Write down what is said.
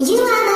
You are